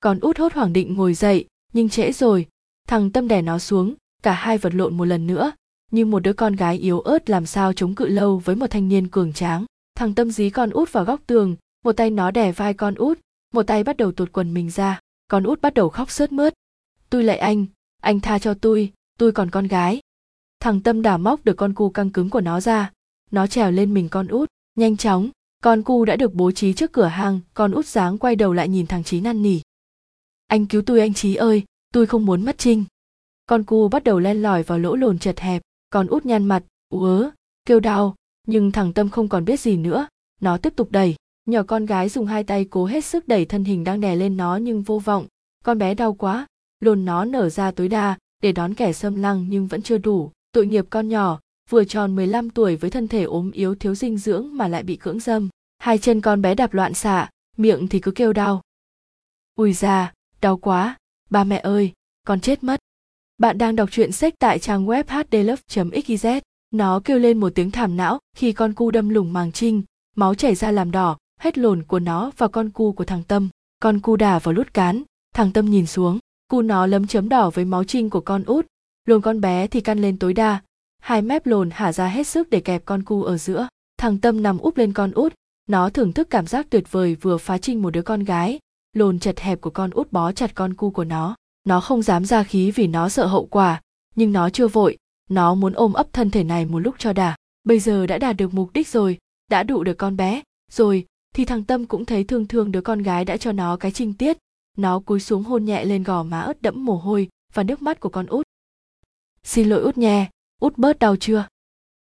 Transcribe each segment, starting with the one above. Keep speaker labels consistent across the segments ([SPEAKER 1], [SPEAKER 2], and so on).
[SPEAKER 1] còn út hốt hoảng định ngồi dậy, nhưng trễ rồi. Thằng tâm đè nó xuống, cả hai vật lộn một lần nữa, như một đứa con gái yếu ớt làm sao chống cự lâu với một thanh niên cường tráng. Thằng tâm dí con út vào góc tường, một tay nó đè vai con út, một tay bắt đầu tuột quần mình ra. Con út bắt đầu khóc sướt mướt. Tôi lại anh anh tha cho tôi tôi còn con gái. Thằng tâm đả móc được con cu căng cứng của nó ra. Nó trèo lên mình con út, nhanh chóng. Con cu đã được bố trí trước cửa hàng, con út dáng quay đầu lại nhìn thằng trí năn nỉ anh cứu tôi anh trí ơi, tôi không muốn mất trinh. Con cu bắt đầu len lỏi vào lỗ lồn chật hẹp con út nhăn mặt, ú kêu đau, nhưng thằng tâm không còn biết gì nữa. Nó tiếp tục đẩy, nhỏ con gái dùng hai tay cố hết sức đẩy thân hình đang đè lên nó nhưng vô vọng. Con bé đau quá, lồn nó nở ra tối đa để đón kẻ xâm lăng nhưng vẫn chưa đủ. Tội nghiệp con nhỏ, vừa tròn 15 tuổi với thân thể ốm yếu thiếu dinh dưỡng mà lại bị cưỡng dâm. Hai chân con bé đạp loạn xạ, miệng thì cứ kêu đau. Ui ra đau quá, ba mẹ ơi, con chết mất. Bạn đang đọc truyện sách tại trang web hdlove.xyz nó kêu lên một tiếng thảm não khi con cu đâm lủng màng trinh, máu chảy ra làm đỏ, hết lồn của nó và con cu của thằng tâm. Con cu đà vào lút cán, thằng tâm nhìn xuống, cu nó lấm chấm đỏ với máu trinh của con út. Lồn con bé thì căn lên tối đa. Hai mép lồn hả ra hết sức để kẹp con cu ở giữa. Thằng tâm nằm úp lên con út. Nó thưởng thức cảm giác tuyệt vời vừa phá trinh một đứa con gái lồn chật hẹp của con út bó chặt con cu của nó. Nó không dám ra khí vì nó sợ hậu quả, nhưng nó chưa vội. Nó muốn ôm ấp thân thể này một lúc cho đà bây giờ đã đạt được mục đích rồi, đã đụ được con bé. Rồi, thì thằng tâm cũng thấy thương thương đứa con gái đã cho nó cái trinh tiết. Nó cúi xuống hôn nhẹ lên gò má ướt đẫm mồ hôi và nước mắt của con út. Xin lỗi út nhé út bớt đau chưa?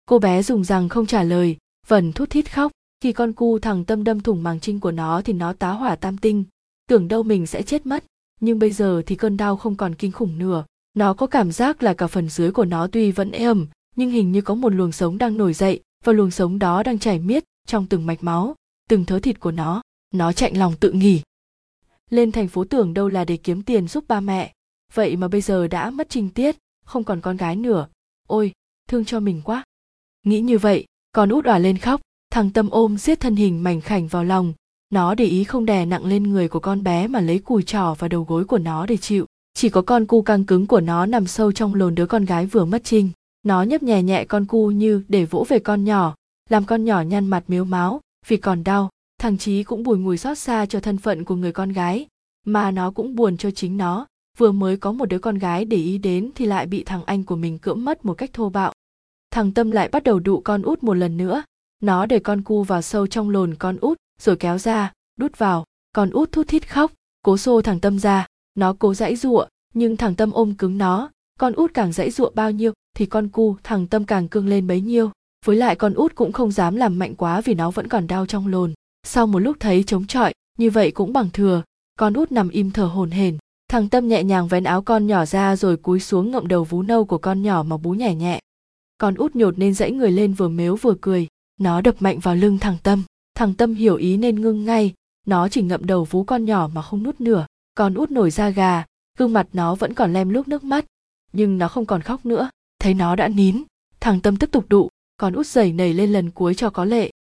[SPEAKER 1] Cô bé dùng rằng không trả lời, vẫn thút thít khóc. Khi con cu thằng tâm đâm thủng màng trinh của nó thì nó tá hỏa tam tinh tưởng đâu mình sẽ chết mất. Nhưng bây giờ thì cơn đau không còn kinh khủng nữa. Nó có cảm giác là cả phần dưới của nó tuy vẫn êm nhưng hình như có một luồng sống đang nổi dậy, và luồng sống đó đang chảy miết trong từng mạch máu, từng thớ thịt của nó. Nó chạy lòng tự nghỉ. Lên thành phố tưởng đâu là để kiếm tiền giúp ba mẹ. Vậy mà bây giờ đã mất trinh tiết, không còn con gái nữa. Ôi, thương cho mình quá. Nghĩ như vậy, con út òa lên khóc, thằng tâm ôm siết thân hình mảnh khảnh vào lòng nó để ý không đè nặng lên người của con bé mà lấy cùi trỏ và đầu gối của nó để chịu. Chỉ có con cu căng cứng của nó nằm sâu trong lồn đứa con gái vừa mất trinh. Nó nhấp nhẹ nhẹ con cu như để vỗ về con nhỏ, làm con nhỏ nhăn mặt miếu máu, vì còn đau. Thằng chí cũng bùi ngùi xót xa cho thân phận của người con gái, mà nó cũng buồn cho chính nó. Vừa mới có một đứa con gái để ý đến thì lại bị thằng anh của mình cưỡng mất một cách thô bạo. Thằng tâm lại bắt đầu đụ con út một lần nữa. Nó để con cu vào sâu trong lồn con út rồi kéo ra, đút vào. Con út thút thít khóc, cố xô thằng tâm ra. Nó cố dãy giụa, nhưng thằng tâm ôm cứng nó. Con út càng dãy giụa bao nhiêu, thì con cu thằng tâm càng cương lên bấy nhiêu. Với lại con út cũng không dám làm mạnh quá vì nó vẫn còn đau trong lồn. Sau một lúc thấy chống chọi, như vậy cũng bằng thừa. Con út nằm im thở hồn hển. Thằng tâm nhẹ nhàng vén áo con nhỏ ra rồi cúi xuống ngậm đầu vú nâu của con nhỏ mà bú nhẹ nhẹ. Con út nhột nên dãy người lên vừa mếu vừa cười. Nó đập mạnh vào lưng thằng tâm thằng tâm hiểu ý nên ngưng ngay. Nó chỉ ngậm đầu vú con nhỏ mà không nút nửa, còn út nổi da gà, gương mặt nó vẫn còn lem lúc nước mắt. Nhưng nó không còn khóc nữa. Thấy nó đã nín, thằng tâm tiếp tục đụ, còn út giày nảy lên lần cuối cho có lệ.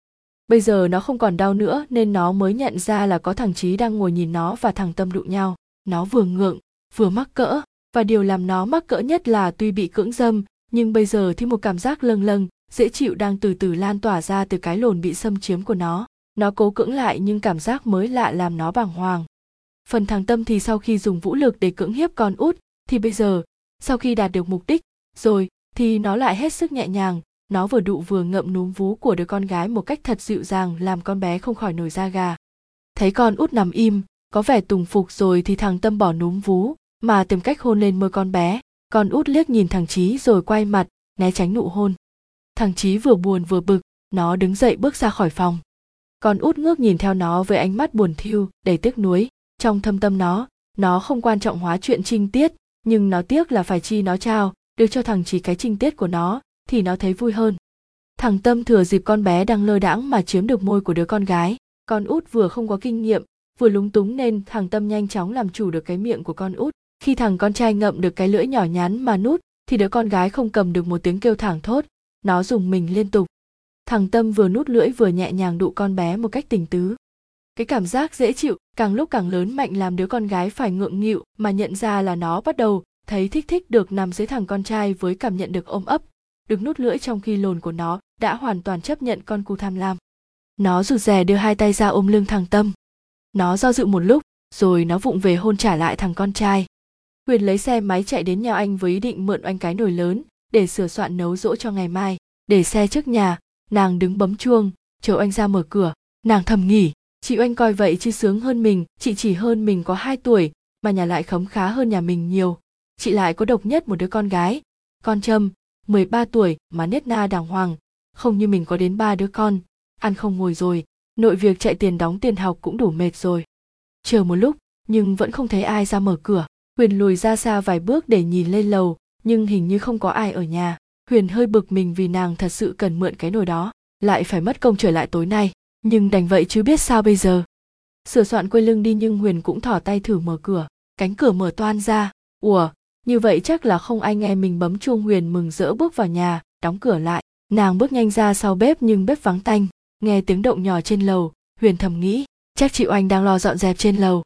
[SPEAKER 1] Bây giờ nó không còn đau nữa nên nó mới nhận ra là có thằng trí đang ngồi nhìn nó và thằng tâm đụ nhau. Nó vừa ngượng, vừa mắc cỡ. Và điều làm nó mắc cỡ nhất là tuy bị cưỡng dâm, nhưng bây giờ thì một cảm giác lâng lâng dễ chịu đang từ từ lan tỏa ra từ cái lồn bị xâm chiếm của nó. Nó cố cưỡng lại nhưng cảm giác mới lạ làm nó bàng hoàng. Phần thằng tâm thì sau khi dùng vũ lực để cưỡng hiếp con út, thì bây giờ, sau khi đạt được mục đích rồi, thì nó lại hết sức nhẹ nhàng. Nó vừa đụ vừa ngậm núm vú của đứa con gái một cách thật dịu dàng làm con bé không khỏi nổi da gà. Thấy con út nằm im, có vẻ tùng phục rồi thì thằng tâm bỏ núm vú mà tìm cách hôn lên môi con bé. Con út liếc nhìn thằng trí rồi quay mặt, né tránh nụ hôn thằng Chí vừa buồn vừa bực, nó đứng dậy bước ra khỏi phòng. Con út ngước nhìn theo nó với ánh mắt buồn thiêu đầy tiếc nuối. Trong thâm tâm nó nó không quan trọng hóa chuyện trinh tiết, nhưng nó tiếc là phải chi nó trao được cho thằng Chí cái trinh tiết của nó, thì nó thấy vui hơn. Thằng tâm thừa dịp con bé đang lơ đãng mà chiếm được môi của đứa con gái, con út vừa không có kinh nghiệm, vừa lúng túng nên thằng tâm nhanh chóng làm chủ được cái miệng của con út. Khi thằng con trai ngậm được cái lưỡi nhỏ nhắn mà nút thì đứa con gái không cầm được một tiếng kêu thảng thốt nó dùng mình liên tục. Thằng tâm vừa nút lưỡi vừa nhẹ nhàng đụ con bé một cách tình tứ. Cái cảm giác dễ chịu, càng lúc càng lớn mạnh làm đứa con gái phải ngượng nghịu mà nhận ra là nó bắt đầu thấy thích thích được nằm dưới thằng con trai với cảm nhận được ôm ấp. Được nút lưỡi trong khi lồn của nó đã hoàn toàn chấp nhận con cu tham lam. Nó rụt rè đưa hai tay ra ôm lưng thằng tâm. Nó do dự một lúc, rồi nó vụng về hôn trả lại thằng con trai. Huyền lấy xe máy chạy đến nhà anh với ý định mượn anh cái nồi lớn để sửa soạn nấu dỗ cho ngày mai. Để xe trước nhà, nàng đứng bấm chuông, chờ anh ra mở cửa. Nàng thầm nghỉ chị oanh coi vậy chứ sướng hơn mình, chị chỉ hơn mình có 2 tuổi, mà nhà lại khấm khá hơn nhà mình nhiều. Chị lại có độc nhất một đứa con gái. Con trâm 13 tuổi, mà nết na đàng hoàng. Không như mình có đến ba đứa con. Ăn không ngồi rồi, nội việc chạy tiền đóng tiền học cũng đủ mệt rồi. Chờ một lúc, nhưng vẫn không thấy ai ra mở cửa. Huyền lùi ra xa vài bước để nhìn lên lầu nhưng hình như không có ai ở nhà. Huyền hơi bực mình vì nàng thật sự cần mượn cái nồi đó, lại phải mất công trở lại tối nay. Nhưng đành vậy chứ biết sao bây giờ? Sửa soạn quay lưng đi nhưng huyền cũng thỏ tay thử mở cửa. Cánh cửa mở toan ra. Ủa, như vậy chắc là không ai nghe mình bấm chuông huyền mừng rỡ bước vào nhà, đóng cửa lại. Nàng bước nhanh ra sau bếp nhưng bếp vắng tanh. Nghe tiếng động nhỏ trên lầu, huyền thầm nghĩ, chắc chị oanh đang lo dọn dẹp trên lầu.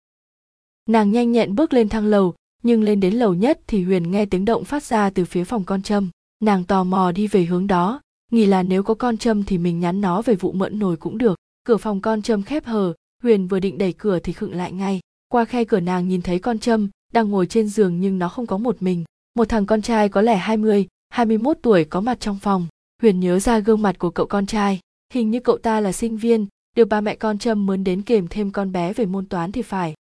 [SPEAKER 1] Nàng nhanh nhẹn bước lên thang lầu nhưng lên đến lầu nhất thì huyền nghe tiếng động phát ra từ phía phòng con trâm. Nàng tò mò đi về hướng đó nghĩ là nếu có con trâm thì mình nhắn nó về vụ mượn nồi cũng được. Cửa phòng con trâm khép hờ huyền vừa định đẩy cửa thì khựng lại ngay. Qua khe cửa nàng nhìn thấy con trâm đang ngồi trên giường nhưng nó không có một mình. Một thằng con trai có lẽ 20, 21 tuổi có mặt trong phòng. Huyền nhớ ra gương mặt của cậu con trai. Hình như cậu ta là sinh viên được ba mẹ con trâm mướn đến kèm thêm con bé về môn toán thì phải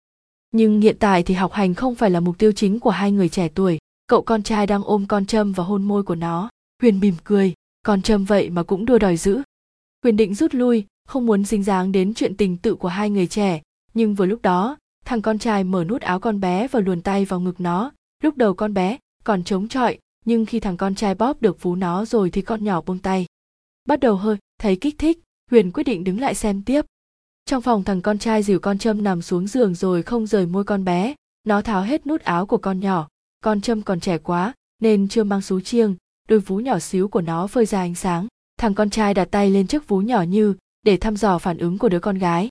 [SPEAKER 1] nhưng hiện tại thì học hành không phải là mục tiêu chính của hai người trẻ tuổi. Cậu con trai đang ôm con trâm và hôn môi của nó. Huyền mỉm cười. Con trâm vậy mà cũng đua đòi giữ. Huyền định rút lui, không muốn dính dáng đến chuyện tình tự của hai người trẻ. Nhưng vừa lúc đó, thằng con trai mở nút áo con bé và luồn tay vào ngực nó. Lúc đầu con bé còn chống chọi, nhưng khi thằng con trai bóp được vú nó rồi thì con nhỏ buông tay. Bắt đầu hơi, thấy kích thích, huyền quyết định đứng lại xem tiếp trong phòng thằng con trai dìu con trâm nằm xuống giường rồi không rời môi con bé. Nó tháo hết nút áo của con nhỏ. Con trâm còn trẻ quá, nên chưa mang xú chiêng. Đôi vú nhỏ xíu của nó phơi ra ánh sáng. Thằng con trai đặt tay lên chiếc vú nhỏ như để thăm dò phản ứng của đứa con gái.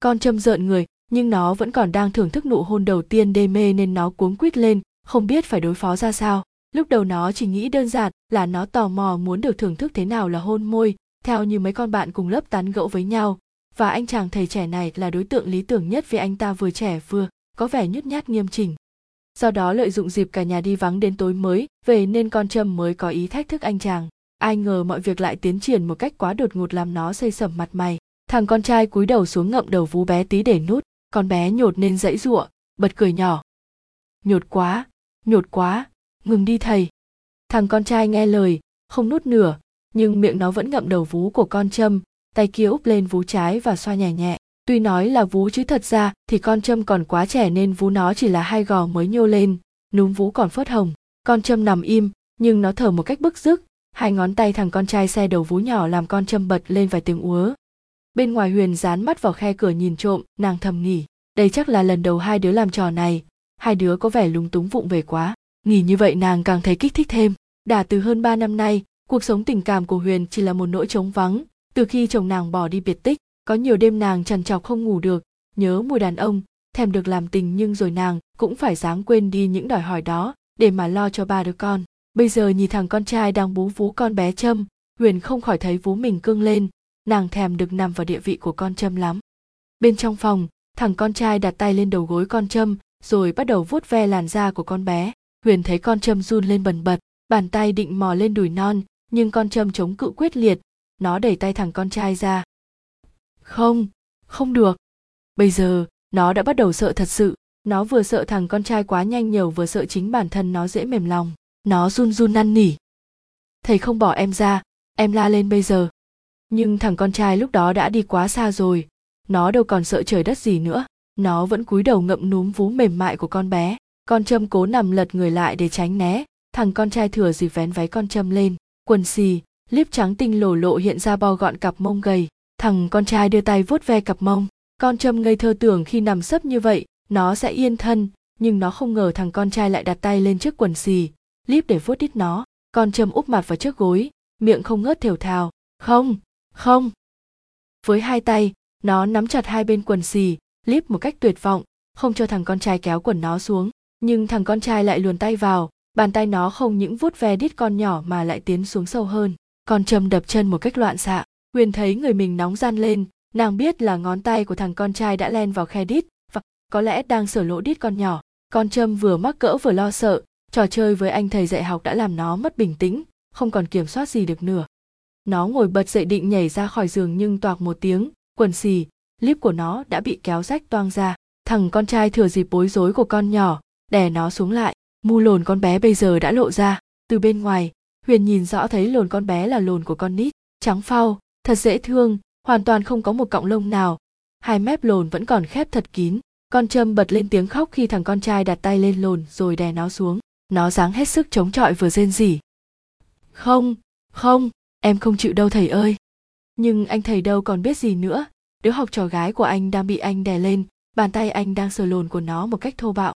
[SPEAKER 1] Con trâm rợn người, nhưng nó vẫn còn đang thưởng thức nụ hôn đầu tiên đê mê nên nó cuống quýt lên, không biết phải đối phó ra sao. Lúc đầu nó chỉ nghĩ đơn giản là nó tò mò muốn được thưởng thức thế nào là hôn môi, theo như mấy con bạn cùng lớp tán gẫu với nhau và anh chàng thầy trẻ này là đối tượng lý tưởng nhất vì anh ta vừa trẻ vừa, có vẻ nhút nhát nghiêm chỉnh. Do đó lợi dụng dịp cả nhà đi vắng đến tối mới, về nên con trâm mới có ý thách thức anh chàng. Ai ngờ mọi việc lại tiến triển một cách quá đột ngột làm nó xây sẩm mặt mày. Thằng con trai cúi đầu xuống ngậm đầu vú bé tí để nút con bé nhột nên dãy giụa, bật cười nhỏ. Nhột quá nhột quá, ngừng đi thầy. Thằng con trai nghe lời, không nút nửa, nhưng miệng nó vẫn ngậm đầu vú của con trâm tay kia úp lên vú trái và xoa nhẹ nhẹ. Tuy nói là vú chứ thật ra, thì con trâm còn quá trẻ nên vú nó chỉ là hai gò mới nhô lên. Núm vú còn phớt hồng. Con trâm nằm im, nhưng nó thở một cách bức rức hai ngón tay thằng con trai xe đầu vú nhỏ làm con trâm bật lên vài tiếng úa. Bên ngoài huyền dán mắt vào khe cửa nhìn trộm, nàng thầm nghỉ đây chắc là lần đầu hai đứa làm trò này. Hai đứa có vẻ lúng túng vụng về quá. Nghỉ như vậy nàng càng thấy kích thích thêm. Đã từ hơn ba năm nay, cuộc sống tình cảm của huyền chỉ là một nỗi trống vắng từ khi chồng nàng bỏ đi biệt tích, có nhiều đêm nàng trằn trọc không ngủ được, nhớ mùi đàn ông, thèm được làm tình nhưng rồi nàng cũng phải dáng quên đi những đòi hỏi đó để mà lo cho ba đứa con. Bây giờ nhìn thằng con trai đang bú vú con bé trâm, huyền không khỏi thấy vú mình cương lên, nàng thèm được nằm vào địa vị của con trâm lắm. Bên trong phòng, thằng con trai đặt tay lên đầu gối con trâm, rồi bắt đầu vuốt ve làn da của con bé. Huyền thấy con trâm run lên bần bật, bàn tay định mò lên đùi non, nhưng con trâm chống cự quyết liệt nó đẩy tay thằng con trai ra. Không không được. Bây giờ, nó đã bắt đầu sợ thật sự. Nó vừa sợ thằng con trai quá nhanh nhiều, vừa sợ chính bản thân nó dễ mềm lòng. Nó run run năn nỉ. Thầy không bỏ em ra, em la lên bây giờ. Nhưng thằng con trai lúc đó đã đi quá xa rồi. Nó đâu còn sợ trời đất gì nữa. Nó vẫn cúi đầu ngậm núm vú mềm mại của con bé. Con trâm cố nằm lật người lại để tránh né. Thằng con trai thừa dịp vén váy con trâm lên. Quần xì Líp trắng tinh lổ lộ hiện ra bao gọn cặp mông gầy. Thằng con trai đưa tay vuốt ve cặp mông. Con trâm ngây thơ tưởng khi nằm sấp như vậy, nó sẽ yên thân, nhưng nó không ngờ thằng con trai lại đặt tay lên trước quần xì. Líp để vuốt đít nó. Con trâm úp mặt vào trước gối, miệng không ngớt thều thào. Không không. Với hai tay, nó nắm chặt hai bên quần xì. Líp một cách tuyệt vọng, không cho thằng con trai kéo quần nó xuống. Nhưng thằng con trai lại luồn tay vào, bàn tay nó không những vuốt ve đít con nhỏ mà lại tiến xuống sâu hơn con trâm đập chân một cách loạn xạ. Huyền thấy người mình nóng gian lên, nàng biết là ngón tay của thằng con trai đã len vào khe đít và có lẽ đang sửa lỗ đít con nhỏ. Con trâm vừa mắc cỡ vừa lo sợ, trò chơi với anh thầy dạy học đã làm nó mất bình tĩnh, không còn kiểm soát gì được nữa. Nó ngồi bật dậy định nhảy ra khỏi giường nhưng toạc một tiếng, quần xì, líp của nó đã bị kéo rách toang ra. Thằng con trai thừa dịp bối rối của con nhỏ, đè nó xuống lại. Mu lồn con bé bây giờ đã lộ ra, từ bên ngoài huyền nhìn rõ thấy lồn con bé là lồn của con nít, trắng phau, thật dễ thương, hoàn toàn không có một cọng lông nào. Hai mép lồn vẫn còn khép thật kín, con trâm bật lên tiếng khóc khi thằng con trai đặt tay lên lồn rồi đè nó xuống. Nó dáng hết sức chống chọi vừa rên rỉ. Không không, em không chịu đâu thầy ơi. Nhưng anh thầy đâu còn biết gì nữa. Đứa học trò gái của anh đang bị anh đè lên, bàn tay anh đang sờ lồn của nó một cách thô bạo.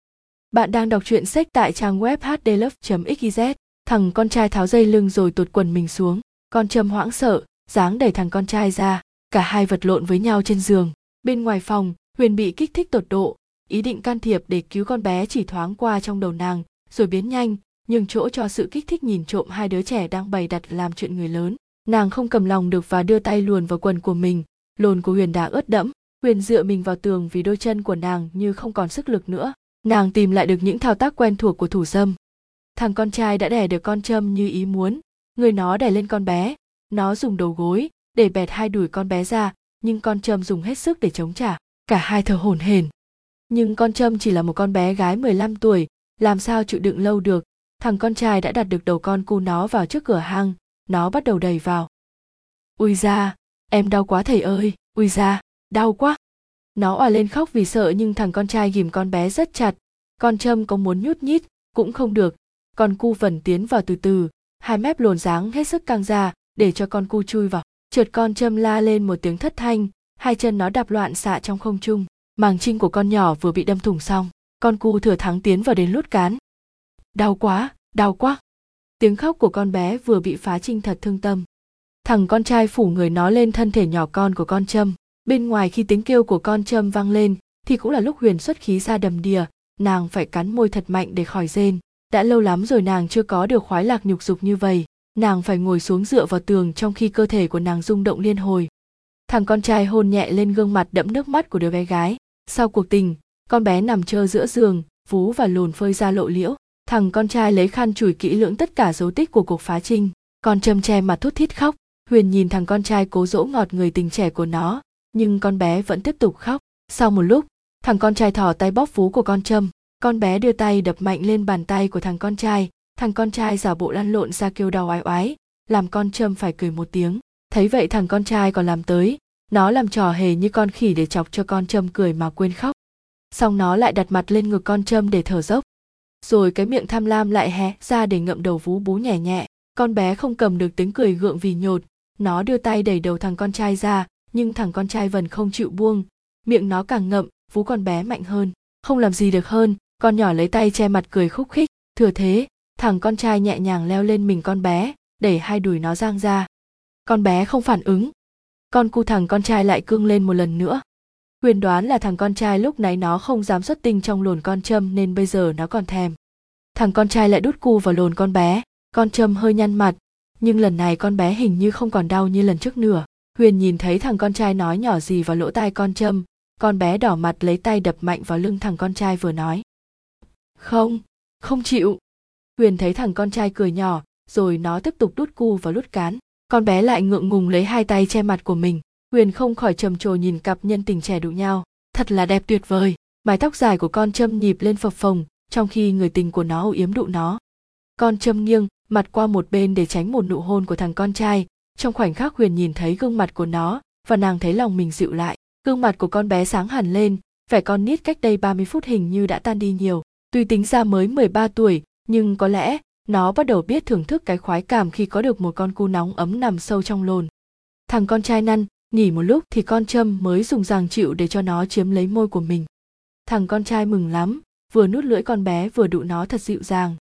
[SPEAKER 1] Bạn đang đọc truyện sách tại trang web hdlove.xyz thằng con trai tháo dây lưng rồi tụt quần mình xuống. Con trâm hoảng sợ, dáng đẩy thằng con trai ra. Cả hai vật lộn với nhau trên giường. Bên ngoài phòng, huyền bị kích thích tột độ. Ý định can thiệp để cứu con bé chỉ thoáng qua trong đầu nàng, rồi biến nhanh nhưng chỗ cho sự kích thích nhìn trộm hai đứa trẻ đang bày đặt làm chuyện người lớn. Nàng không cầm lòng được và đưa tay luồn vào quần của mình. Lồn của huyền đã ướt đẫm. Huyền dựa mình vào tường vì đôi chân của nàng như không còn sức lực nữa. Nàng tìm lại được những thao tác quen thuộc của thủ dâm thằng con trai đã đẻ được con châm như ý muốn. Người nó đè lên con bé. Nó dùng đầu gối để bẹt hai đùi con bé ra, nhưng con trâm dùng hết sức để chống trả. Cả hai thở hổn hển. Nhưng con trâm chỉ là một con bé gái 15 tuổi, làm sao chịu đựng lâu được? Thằng con trai đã đặt được đầu con cu nó vào trước cửa hang. Nó bắt đầu đầy vào. Ui ra em đau quá thầy ơi. Ui ra đau quá. Nó òa lên khóc vì sợ nhưng thằng con trai ghìm con bé rất chặt. Con trâm có muốn nhút nhít cũng không được con cu vần tiến vào từ từ, hai mép lồn dáng hết sức căng ra, để cho con cu chui vào. Trượt con châm la lên một tiếng thất thanh, hai chân nó đạp loạn xạ trong không trung. Màng trinh của con nhỏ vừa bị đâm thủng xong, con cu thừa thắng tiến vào đến lút cán. Đau quá đau quá. Tiếng khóc của con bé vừa bị phá trinh thật thương tâm. Thằng con trai phủ người nó lên thân thể nhỏ con của con trâm bên ngoài khi tiếng kêu của con trâm vang lên, thì cũng là lúc huyền xuất khí ra đầm đìa, nàng phải cắn môi thật mạnh để khỏi rên đã lâu lắm rồi nàng chưa có được khoái lạc nhục dục như vậy. Nàng phải ngồi xuống dựa vào tường trong khi cơ thể của nàng rung động liên hồi. Thằng con trai hôn nhẹ lên gương mặt đẫm nước mắt của đứa bé gái. Sau cuộc tình, con bé nằm trơ giữa giường, vú và lùn phơi ra lộ liễu. Thằng con trai lấy khăn chùi kỹ lưỡng tất cả dấu tích của cuộc phá trinh. Con châm che mặt thút thít khóc. Huyền nhìn thằng con trai cố dỗ ngọt người tình trẻ của nó, nhưng con bé vẫn tiếp tục khóc. Sau một lúc, thằng con trai thỏ tay bóp vú của con trâm con bé đưa tay đập mạnh lên bàn tay của thằng con trai. Thằng con trai giả bộ lăn lộn ra kêu đau oái oái, làm con trâm phải cười một tiếng. Thấy vậy thằng con trai còn làm tới. Nó làm trò hề như con khỉ để chọc cho con trâm cười mà quên khóc. Xong nó lại đặt mặt lên ngực con trâm để thở dốc. Rồi cái miệng tham lam lại hé ra để ngậm đầu vú bú nhẹ nhẹ. Con bé không cầm được tiếng cười gượng vì nhột. Nó đưa tay đẩy đầu thằng con trai ra, nhưng thằng con trai vẫn không chịu buông. Miệng nó càng ngậm, vú con bé mạnh hơn. Không làm gì được hơn con nhỏ lấy tay che mặt cười khúc khích, thừa thế, thằng con trai nhẹ nhàng leo lên mình con bé đẩy hai đùi nó giang ra. Con bé không phản ứng. Con cu thằng con trai lại cương lên một lần nữa. Huyền đoán là thằng con trai lúc nãy nó không dám xuất tinh trong lồn con châm nên bây giờ nó còn thèm. Thằng con trai lại đút cu vào lồn con bé, con châm hơi nhăn mặt, nhưng lần này con bé hình như không còn đau như lần trước nữa. Huyền nhìn thấy thằng con trai nói nhỏ gì vào lỗ tai con châm, con bé đỏ mặt lấy tay đập mạnh vào lưng thằng con trai vừa nói không không chịu. Huyền thấy thằng con trai cười nhỏ, rồi nó tiếp tục đút cu và đút cán. Con bé lại ngượng ngùng lấy hai tay che mặt của mình. Huyền không khỏi trầm trồ nhìn cặp nhân tình trẻ đụng nhau. Thật là đẹp tuyệt vời. Mái tóc dài của con châm nhịp lên phập phồng, trong khi người tình của nó âu yếm đụ nó. Con châm nghiêng, mặt qua một bên để tránh một nụ hôn của thằng con trai. Trong khoảnh khắc huyền nhìn thấy gương mặt của nó, và nàng thấy lòng mình dịu lại. Gương mặt của con bé sáng hẳn lên, vẻ con nít cách đây 30 phút hình như đã tan đi nhiều tuy tính ra mới 13 tuổi, nhưng có lẽ nó bắt đầu biết thưởng thức cái khoái cảm khi có được một con cu nóng ấm nằm sâu trong lồn. Thằng con trai năn, nghỉ một lúc thì con trâm mới dùng ràng chịu để cho nó chiếm lấy môi của mình. Thằng con trai mừng lắm, vừa nút lưỡi con bé vừa đụ nó thật dịu dàng.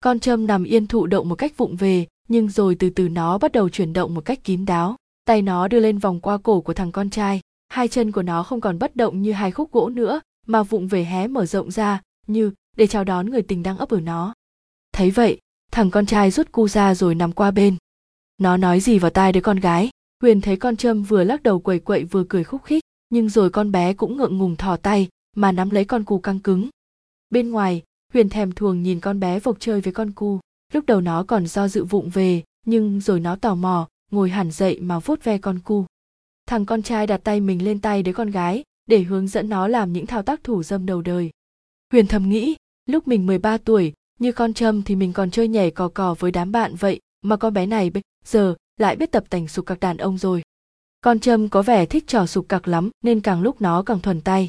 [SPEAKER 1] Con trâm nằm yên thụ động một cách vụng về, nhưng rồi từ từ nó bắt đầu chuyển động một cách kín đáo. Tay nó đưa lên vòng qua cổ của thằng con trai, hai chân của nó không còn bất động như hai khúc gỗ nữa, mà vụng về hé mở rộng ra, như để chào đón người tình đang ấp ở nó. Thấy vậy, thằng con trai rút cu ra rồi nằm qua bên. Nó nói gì vào tai đứa con gái. Huyền thấy con trâm vừa lắc đầu quẩy quậy vừa cười khúc khích, nhưng rồi con bé cũng ngượng ngùng thò tay mà nắm lấy con cu căng cứng. Bên ngoài, huyền thèm thuồng nhìn con bé vộc chơi với con cu. Lúc đầu nó còn do dự vụng về, nhưng rồi nó tò mò, ngồi hẳn dậy mà vuốt ve con cu. Thằng con trai đặt tay mình lên tay đứa con gái, để hướng dẫn nó làm những thao tác thủ dâm đầu đời. Huyền thầm nghĩ lúc mình 13 tuổi, như con trâm thì mình còn chơi nhảy cò cò với đám bạn vậy, mà con bé này bây giờ lại biết tập tành sục cặc đàn ông rồi. Con trâm có vẻ thích trò sục cặc lắm, nên càng lúc nó càng thuần tay.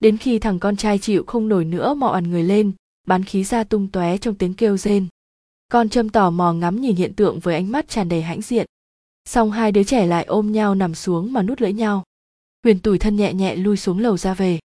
[SPEAKER 1] Đến khi thằng con trai chịu không nổi nữa mò ăn người lên bắn khí ra tung tóe trong tiếng kêu rên. Con trâm tò mò ngắm nhìn hiện tượng với ánh mắt tràn đầy hãnh diện. Xong hai đứa trẻ lại ôm nhau nằm xuống mà nút lưỡi nhau. Huyền tủi thân nhẹ nhẹ lui xuống lầu ra về.